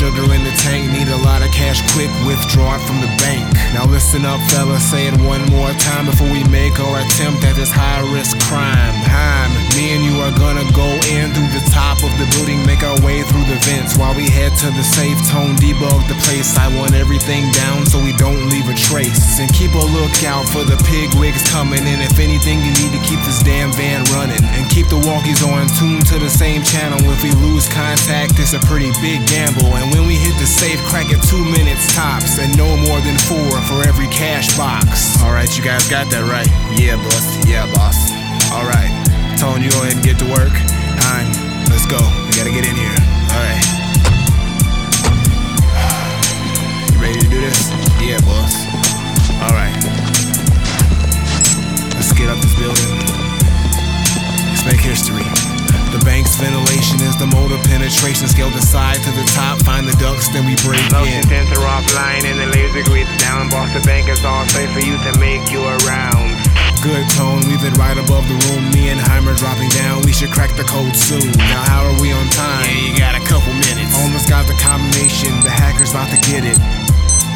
sugar in the tank, need a lot of cash quick, withdraw it from the bank. Now listen up, fellas, say it one more time before we make our attempt at this high risk crime. Heim, me and you are gonna go in through the top of the building, make our way through the vents while we head to the safe tone, debug the place. I want everything down so we don't leave a trace. Lookout for the pig wigs coming in. If anything, you need to keep this damn van running. And keep the walkies on, tuned to the same channel. If we lose contact, it's a pretty big gamble. And when we hit the safe, crack it two minutes tops. And no more than four for every cash box. Alright, you guys got that right? Yeah, boss. Yeah, boss. Alright. Ventilation is the motor penetration. Scale the side to the top, find the ducts, then we break Motion in. sensor offline and the laser grid's down. Boss, the bank is all safe for you to make your rounds. Good tone, we've been right above the room. Me and Heimer dropping down. We should crack the code soon. Now, how are we on time? Yeah, you got a couple minutes. Almost got the combination. The hacker's about to get it.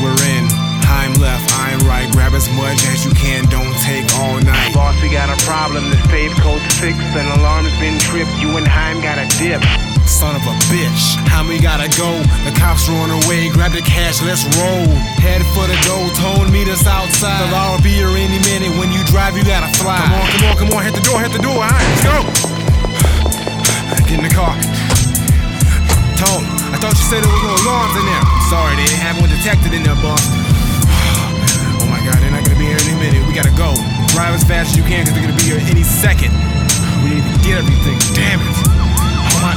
We're in. Heim left, I'm right. Grab as much as you can. Don't a problem. The safe code's fixed. An alarm's been tripped. You and Heim got a dip. Son of a bitch, how we gotta go? The cops are on their way, grab the cash, let's roll. Head for the door, tone meet us outside. The law will be here any minute. When you drive, you gotta fly. Come on, come on, come on, hit the door, hit the door. All right, let's go. Get in the car. Tone, I thought you said there was no alarms in there. Sorry, they didn't have one detected in there, boss. Second. We need to get everything. Damn it. Oh my.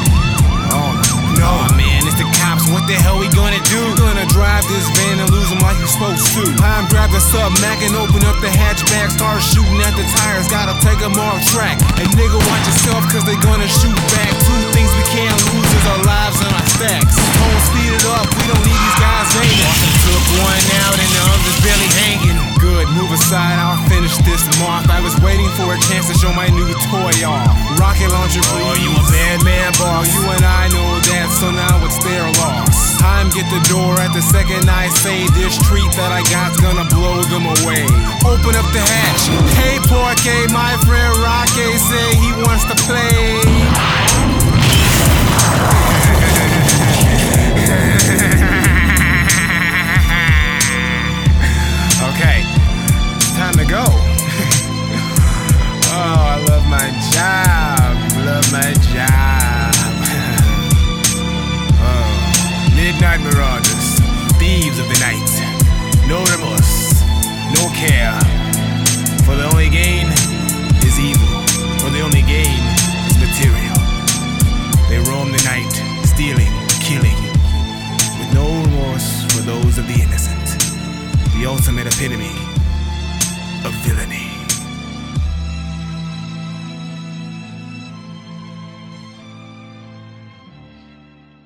Oh no, oh, man, it's the cops. What the hell we gonna do? Gonna drive this van and lose them like you supposed to. Time grab the sub Mac and open up the hatchback. Start shooting at the tires. Gotta take them off track. And nigga, watch yourself, cause they gonna shoot back. Two things we can't lose is our lives and our stacks. Don't speed it up. We don't need these guys aiming. Took one out and the other's barely hanging. Good, move aside, I'll finish this moth. I was waiting for a chance to show my new toy off. Rocket launcher, please. Oh, you a bad man, boss. You and I know that, so now it's their loss. Time get the door at the second I say this treat that I got's gonna blow them away. Open up the hatch. Hey, Porky, my friend Rocky say he wants to play. Care. For the only gain is evil. For the only gain is material. They roam the night, stealing, killing, with no remorse for those of the innocent. The ultimate epitome of villainy.